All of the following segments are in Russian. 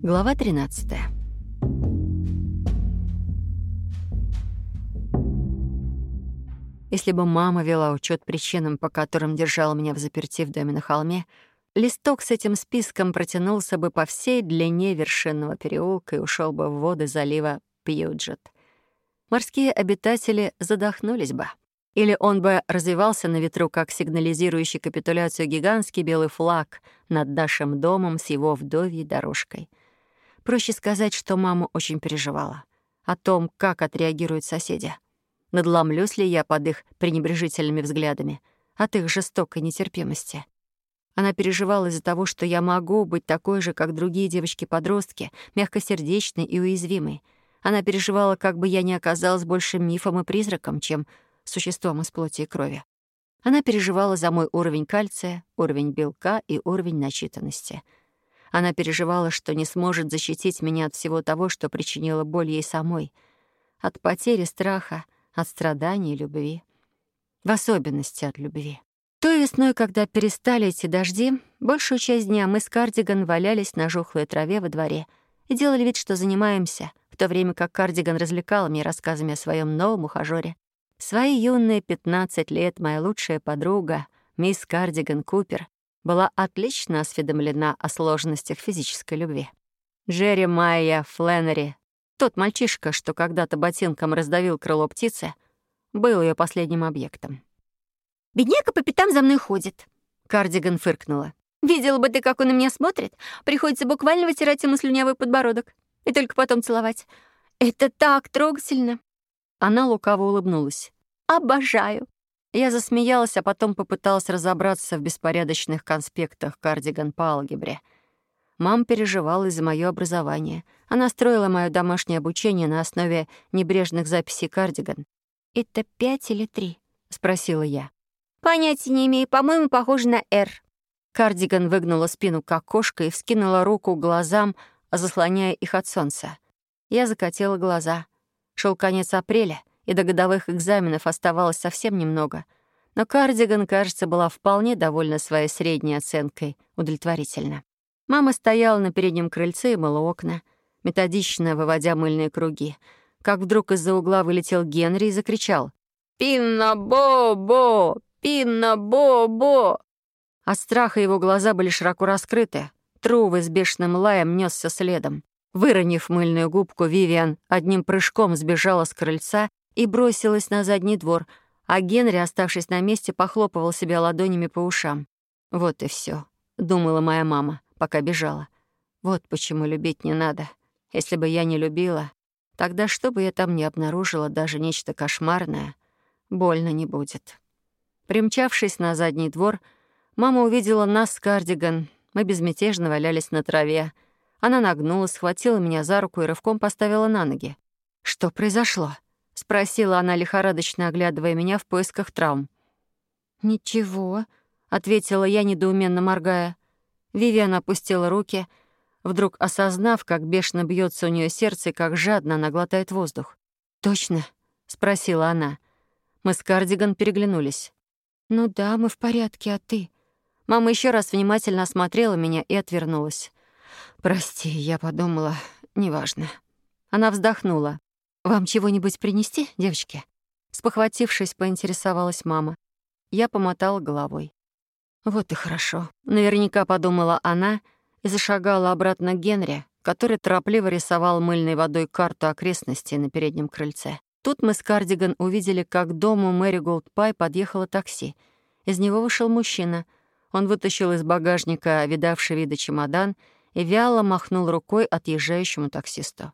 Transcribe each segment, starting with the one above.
Глава 13. Если бы мама вела учет причинам, по которым держала меня в заперти в доме на холме, листок с этим списком протянулся бы по всей длине вершинного переулка и ушел бы в воды залива Пьюджет. Морские обитатели задохнулись бы. Или он бы развивался на ветру, как сигнализирующий капитуляцию гигантский белый флаг над нашим домом с его вдовьей дорожкой. Проще сказать, что мама очень переживала о том, как отреагируют соседи. Надломлюсь ли я под их пренебрежительными взглядами, от их жестокой нетерпимости. Она переживала из-за того, что я могу быть такой же, как другие девочки-подростки, мягкосердечной и уязвимой. Она переживала, как бы я не оказалась больше мифом и призраком, чем существом из плоти и крови. Она переживала за мой уровень кальция, уровень белка и уровень начитанности. Она переживала, что не сможет защитить меня от всего того, что причинило боль ей самой. От потери страха, от страданий и любви. В особенности от любви. Той весной, когда перестали эти дожди, большую часть дня мы с Кардиган валялись на жухлой траве во дворе и делали вид, что занимаемся, в то время как Кардиган развлекал меня рассказами о своем новом ухажёре. Свои юные 15 лет моя лучшая подруга, мисс Кардиган Купер, была отлично осведомлена о сложностях физической любви. Джерри Майя Фленнери, тот мальчишка, что когда-то ботинком раздавил крыло птицы, был ее последним объектом. «Бедняга по пятам за мной ходит», — Кардиган фыркнула. «Видела бы ты, как он на меня смотрит. Приходится буквально вытирать ему слюнявый подбородок и только потом целовать. Это так трогательно». Она лукаво улыбнулась. «Обожаю». Я засмеялась, а потом попыталась разобраться в беспорядочных конспектах кардиган по алгебре. Мам переживала из-за моё образование. Она строила моё домашнее обучение на основе небрежных записей кардиган. «Это пять или три?» — спросила я. «Понятия не имею. По-моему, похоже на «Р». Кардиган выгнула спину, как кошка, и вскинула руку к глазам, заслоняя их от солнца. Я закатила глаза — Шел конец апреля, и до годовых экзаменов оставалось совсем немного. Но Кардиган, кажется, была вполне довольна своей средней оценкой, удовлетворительно. Мама стояла на переднем крыльце и мыла окна, методично выводя мыльные круги. Как вдруг из-за угла вылетел Генри и закричал «Пинна-бо-бо! Пинна-бо-бо!» От страха его глаза были широко раскрыты. Трувы с бешеным лаем несся следом. Выронив мыльную губку, Вивиан одним прыжком сбежала с крыльца и бросилась на задний двор, а Генри, оставшись на месте, похлопывал себя ладонями по ушам. «Вот и все, думала моя мама, пока бежала. «Вот почему любить не надо. Если бы я не любила, тогда что бы я там ни обнаружила, даже нечто кошмарное, больно не будет». Примчавшись на задний двор, мама увидела нас с кардиган. Мы безмятежно валялись на траве — она нагнулась, схватила меня за руку и рывком поставила на ноги. «Что произошло?» — спросила она, лихорадочно оглядывая меня в поисках травм. «Ничего», — ответила я, недоуменно моргая. Вивиан опустила руки, вдруг осознав, как бешено бьется у нее сердце и как жадно она глотает воздух. «Точно?» — спросила она. Мы с Кардиган переглянулись. «Ну да, мы в порядке, а ты?» Мама еще раз внимательно осмотрела меня и отвернулась. «Прости, я подумала, неважно». Она вздохнула. «Вам чего-нибудь принести, девочки?» Спохватившись, поинтересовалась мама. Я помотала головой. «Вот и хорошо», — наверняка подумала она и зашагала обратно к Генри, который торопливо рисовал мыльной водой карту окрестностей на переднем крыльце. Тут мы с Кардиган увидели, как к дому Мэри Голдпай подъехало такси. Из него вышел мужчина. Он вытащил из багажника видавший виды чемодан — и вяло махнул рукой отъезжающему таксисту.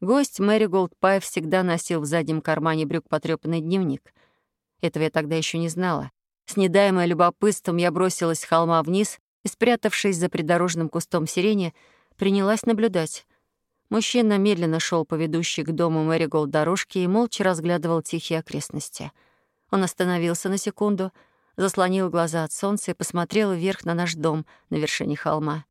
Гость Мэри Голдпай всегда носил в заднем кармане брюк потрёпанный дневник. Этого я тогда еще не знала. С недаемой любопытством я бросилась с холма вниз и, спрятавшись за придорожным кустом сирени, принялась наблюдать. Мужчина медленно шел по ведущей к дому Мэри Голд дорожке и молча разглядывал тихие окрестности. Он остановился на секунду, заслонил глаза от солнца и посмотрел вверх на наш дом на вершине холма.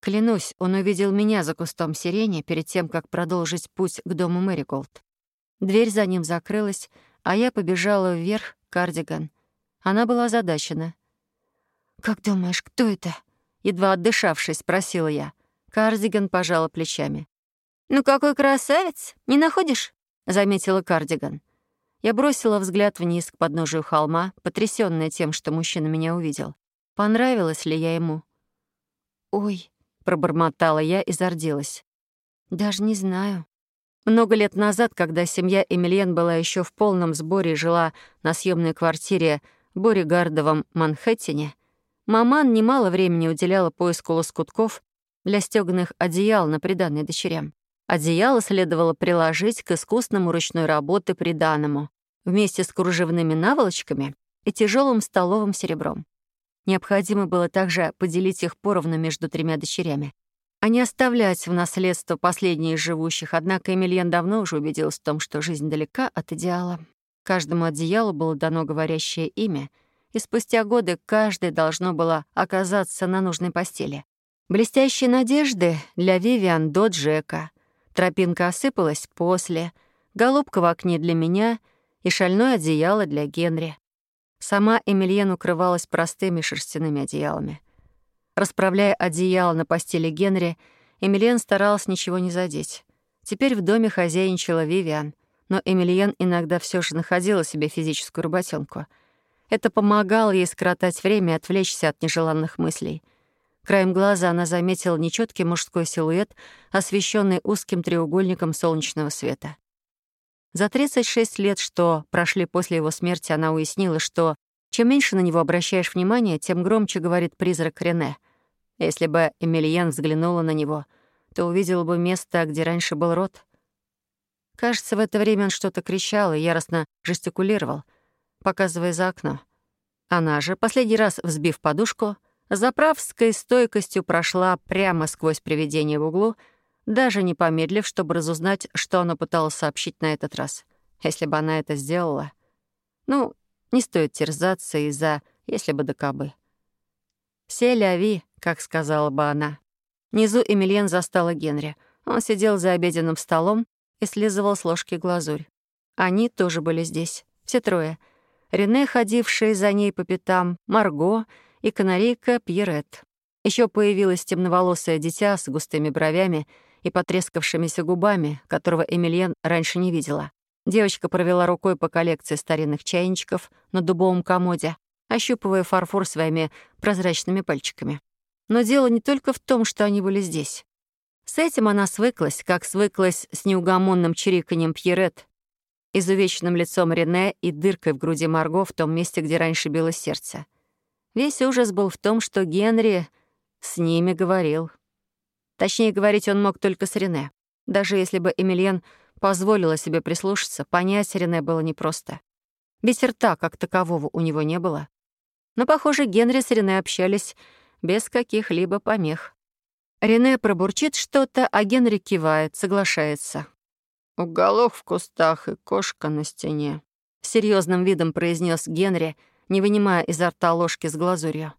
Клянусь, он увидел меня за кустом сирени перед тем, как продолжить путь к дому Мэриголд. Дверь за ним закрылась, а я побежала вверх кардиган. Она была озадачена. «Как думаешь, кто это?» Едва отдышавшись, спросила я. Кардиган пожала плечами. «Ну какой красавец! Не находишь?» — заметила Кардиган. Я бросила взгляд вниз к подножию холма, потрясённая тем, что мужчина меня увидел. Понравилась ли я ему? «Ой», — пробормотала я и зарделась. «Даже не знаю». Много лет назад, когда семья Эмильен была еще в полном сборе и жила на съемной квартире в Боригардовом Манхэттене, маман немало времени уделяла поиску лоскутков для стёганых одеял на приданной дочерям. Одеяло следовало приложить к искусному ручной работы приданному вместе с кружевными наволочками и тяжелым столовым серебром. Необходимо было также поделить их поровну между тремя дочерями а не оставлять в наследство последние из живущих. Однако Эмильен давно уже убедился в том, что жизнь далека от идеала. Каждому одеялу было дано говорящее имя, и спустя годы каждое должно было оказаться на нужной постели. Блестящие надежды для Вивиан до Джека. Тропинка осыпалась после, голубка в окне для меня и шальное одеяло для Генри. Сама Эмильен укрывалась простыми шерстяными одеялами — Расправляя одеяло на постели Генри, Эмилиан старалась ничего не задеть. Теперь в доме хозяйничала Вивиан, но Эмилиан иногда все же находила себе физическую работенку. Это помогало ей скоротать время и отвлечься от нежеланных мыслей. Краем глаза она заметила нечеткий мужской силуэт, освещенный узким треугольником солнечного света. За 36 лет, что прошли после его смерти, она уяснила, что чем меньше на него обращаешь внимание, тем громче говорит призрак Рене — если бы Эмильен взглянула на него, то увидела бы место, где раньше был рот. Кажется, в это время он что-то кричал и яростно жестикулировал, показывая за окно. Она же, последний раз взбив подушку, заправской стойкостью прошла прямо сквозь привидение в углу, даже не помедлив, чтобы разузнать, что оно пыталось сообщить на этот раз. Если бы она это сделала... Ну, не стоит терзаться из-за «если бы да кабы». «Се ляви», как сказала бы она. Внизу Эмильен застала Генри. Он сидел за обеденным столом и слизывал с ложки глазурь. Они тоже были здесь. Все трое. Рене, ходившая за ней по пятам, Марго и канарейка Пьерет. Еще появилось темноволосое дитя с густыми бровями и потрескавшимися губами, которого Эмильен раньше не видела. Девочка провела рукой по коллекции старинных чайничков на дубовом комоде, ощупывая фарфор своими прозрачными пальчиками. Но дело не только в том, что они были здесь. С этим она свыклась, как свыклась с неугомонным чириканьем Пьерет, изувеченным лицом Рене и дыркой в груди Марго в том месте, где раньше билось сердце. Весь ужас был в том, что Генри с ними говорил. Точнее, говорить он мог только с Рене. Даже если бы Эмильен позволила себе прислушаться, понять Рене было непросто. Ведь рта как такового у него не было. Но, похоже, Генри с Рене общались без каких-либо помех. Рене пробурчит что-то, а Генри кивает, соглашается. «Уголок в кустах и кошка на стене», — серьезным видом произнес Генри, не вынимая изо рта ложки с глазурью.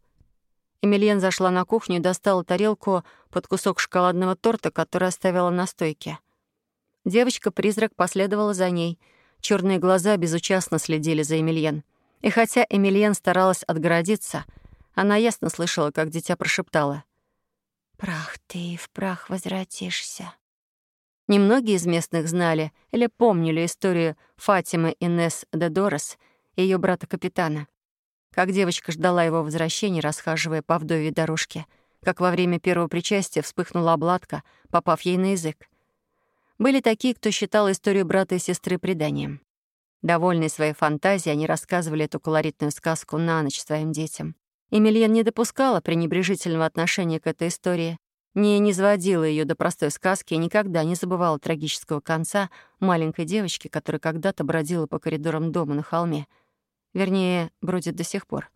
Эмильен зашла на кухню и достала тарелку под кусок шоколадного торта, который оставила на стойке. Девочка-призрак последовала за ней. Черные глаза безучастно следили за Эмильен. И хотя Эмильен старалась отгородиться, она ясно слышала, как дитя прошептало. «Прах ты, в прах возвратишься». Немногие из местных знали или помнили историю Фатимы Инес де Дорос и ее брата-капитана. Как девочка ждала его возвращения, расхаживая по вдове дорожке, как во время первого причастия вспыхнула обладка, попав ей на язык. Были такие, кто считал историю брата и сестры преданием. Довольные своей фантазией, они рассказывали эту колоритную сказку на ночь своим детям. Эмильен не допускала пренебрежительного отношения к этой истории, не низводила ее до простой сказки и никогда не забывала трагического конца маленькой девочки, которая когда-то бродила по коридорам дома на холме. Вернее, бродит до сих пор.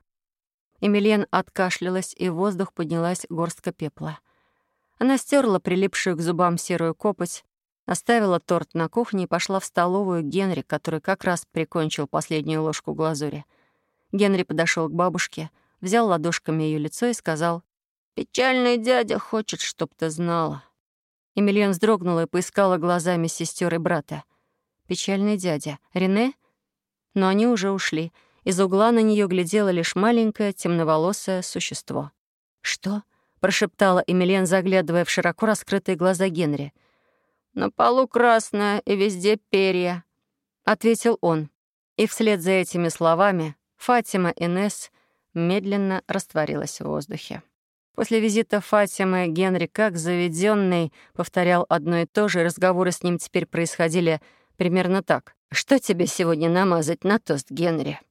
Эмильен откашлялась, и в воздух поднялась горстка пепла. Она стерла прилипшую к зубам серую копоть, Оставила торт на кухне и пошла в столовую Генри, который как раз прикончил последнюю ложку глазури. Генри подошел к бабушке, взял ладошками ее лицо и сказал, «Печальный дядя хочет, чтоб ты знала». Эмильен вздрогнула и поискала глазами сестер и брата. «Печальный дядя. Рене?» Но они уже ушли. Из угла на нее глядело лишь маленькое темноволосое существо. «Что?» — прошептала Эмилен, заглядывая в широко раскрытые глаза Генри. «На полу красное и везде перья», — ответил он. И вслед за этими словами Фатима Инес медленно растворилась в воздухе. После визита Фатимы Генри, как заведенный, повторял одно и то же, и разговоры с ним теперь происходили примерно так. «Что тебе сегодня намазать на тост, Генри?»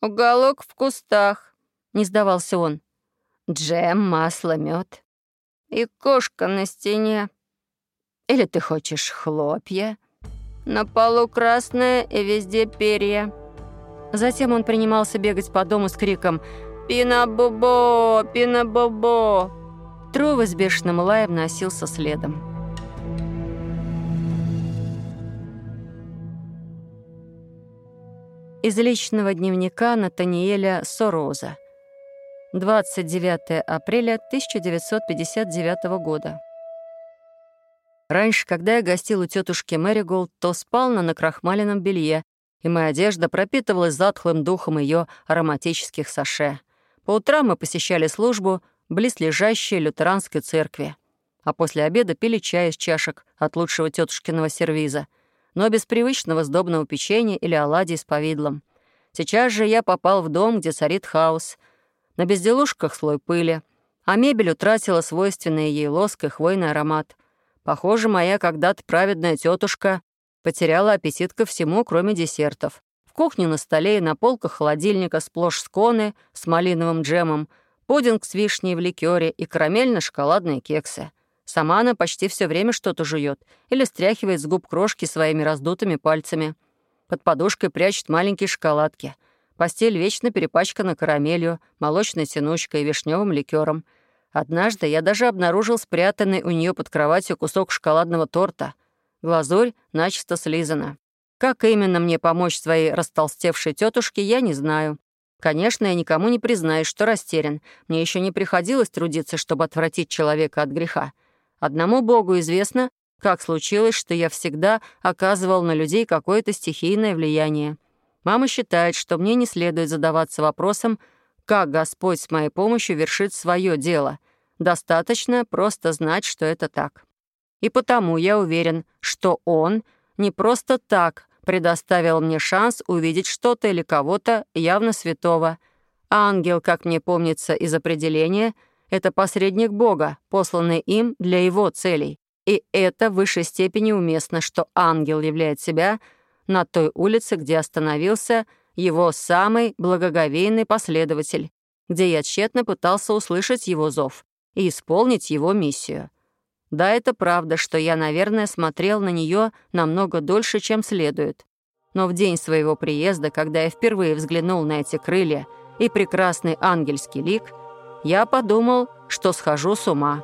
«Уголок в кустах», — не сдавался он. «Джем, масло, мед. И кошка на стене. Или ты хочешь хлопья?» «На полу красное и везде перья». Затем он принимался бегать по дому с криком «Пина-бобо! Пина-бобо!» Трова с бешеным лаем носился следом. Из личного дневника Натаниэля Сороза. 29 апреля 1959 года. Раньше, когда я гостил у тетушки Мэриголд, то спал на накрахмаленном белье, и моя одежда пропитывалась затхлым духом ее ароматических саше — по утрам мы посещали службу близлежащей лютеранской церкви, а после обеда пили чай из чашек от лучшего тетушкиного сервиза, но без привычного сдобного печенья или оладий с повидлом. Сейчас же я попал в дом, где царит хаос. На безделушках слой пыли, а мебель утратила свойственный ей лоск и хвойный аромат. Похоже, моя когда-то праведная тетушка потеряла аппетит ко всему, кроме десертов кухне на столе и на полках холодильника сплошь сконы с малиновым джемом, пудинг с вишней в ликёре и карамельно-шоколадные кексы. Сама она почти все время что-то жует или стряхивает с губ крошки своими раздутыми пальцами. Под подушкой прячет маленькие шоколадки. Постель вечно перепачкана карамелью, молочной тянучкой и вишневым ликером. Однажды я даже обнаружил спрятанный у нее под кроватью кусок шоколадного торта. Глазурь начисто слизана. Как именно мне помочь своей растолстевшей тетушке, я не знаю. Конечно, я никому не признаюсь, что растерян. Мне еще не приходилось трудиться, чтобы отвратить человека от греха. Одному Богу известно, как случилось, что я всегда оказывал на людей какое-то стихийное влияние. Мама считает, что мне не следует задаваться вопросом, как Господь с моей помощью вершит свое дело. Достаточно просто знать, что это так. И потому я уверен, что Он не просто так предоставил мне шанс увидеть что-то или кого-то явно святого. Ангел, как мне помнится из определения, это посредник Бога, посланный им для его целей. И это в высшей степени уместно, что ангел являет себя на той улице, где остановился его самый благоговейный последователь, где я тщетно пытался услышать его зов и исполнить его миссию. Да, это правда, что я, наверное, смотрел на нее намного дольше, чем следует. Но в день своего приезда, когда я впервые взглянул на эти крылья и прекрасный ангельский лик, я подумал, что схожу с ума.